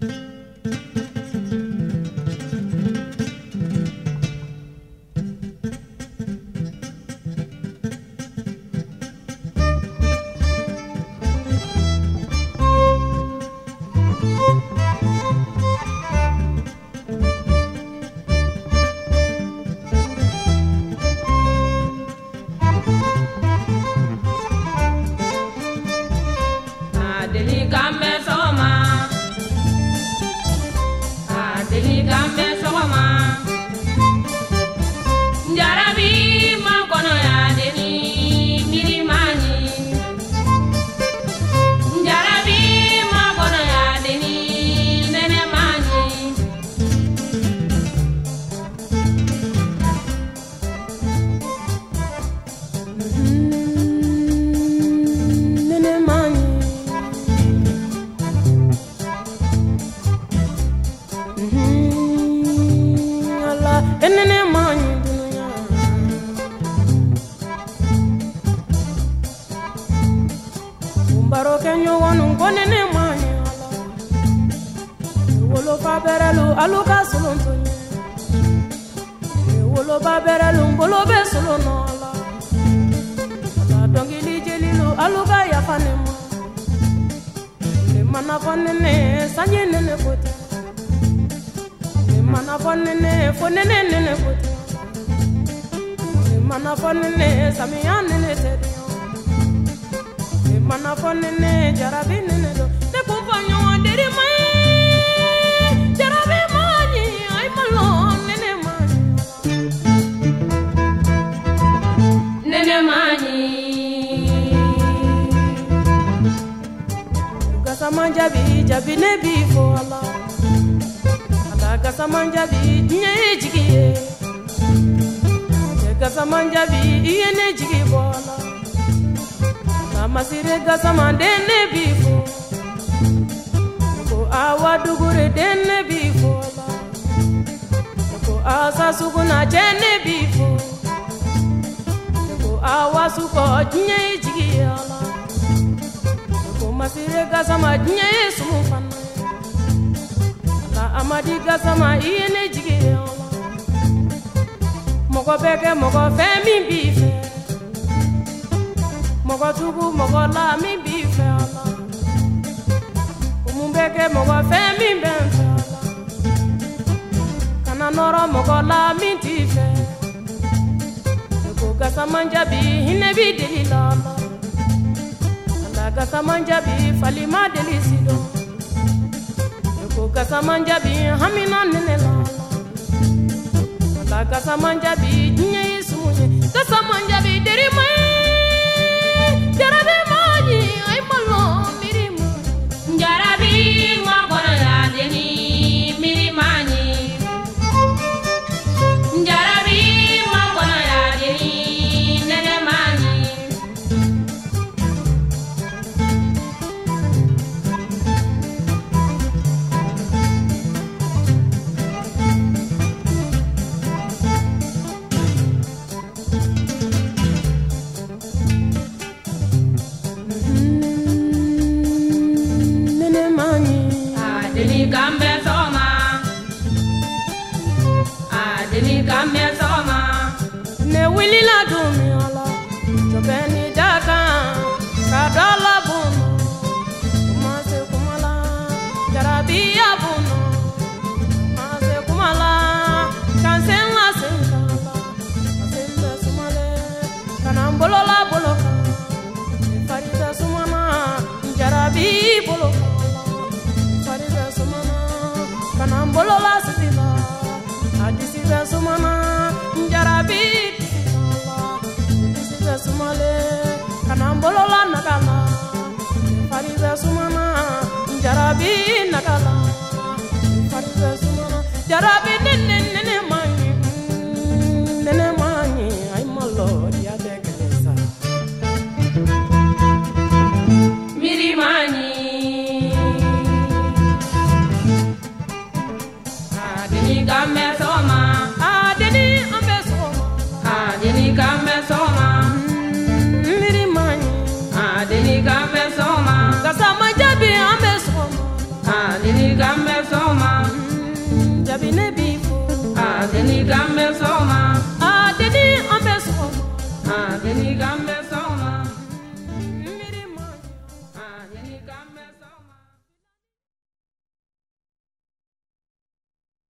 deli baro kɛ ɲɔgɔnu ko nene mani ala wolofa bɛrɛlu alu ka solon to ɲɛ woloba bɛrɛlu bolo bɛ solon nɔ la ala dɔnkili jelilu alu ka yafa ne ma ne mana fɔ nene sanji nene ko tɛ ne mana fɔ nene fo nene nene ko tɛ ne mana fɔ nene samiya nene nene jarabi nene do ne kun fɔ ɲɔgɔn deri ma ye jarabi ma ɲi ayi ma lɔ nene ma ɲi nɛnɛ ma ɲi gasaman jabi jabi ne b'i fɔ a la nka masire gasaman den ne b'i fɔ ko awa dugure den ne b'i fɔ ko asa suguna cɛ ne b'i fɔ ko awa sukɔ diɲɛ ye jigi la ko masire gasama diɲɛ ye sumu fana ka amadi gasama i ye ne jigi ye a la mɔgɔ bɛ kɛ mɔgɔ tugu mɔgɔ la min b'i fɛ a la o mun bɛ kɛ mɔgɔ fɛ min bɛ n fɛ a la kana nɔrɔ mɔgɔ la min t'i fɛ ko gasama jabi hinɛ b'i deli la la ala gasaman jabi falima deli sidɔn ko gasaman jabi hamina nene la ala gasaman jabi diɲɛ ye sumu ye gasaman jabi deri ma ye a deli kan bɛ sɔgɔma ne wulila don min a la jɔbɛ ni da kan ka dɔ la bono kuma se kuma la jarabiya bono ma se kuma la kan sen la sen kan la ka sen bɛ sumale ka na n bolo la ne fari bɛ sumana jarabi bolo kan ne fari bɛ sumana ka na n bolo la ka na n bolo la naga la ne fari bɛ sumana jarabi naga la ne fari bɛ sumana jarabi ne ne ne ne ma ɲi mm, ne ne ma ɲi ayi ma deni kan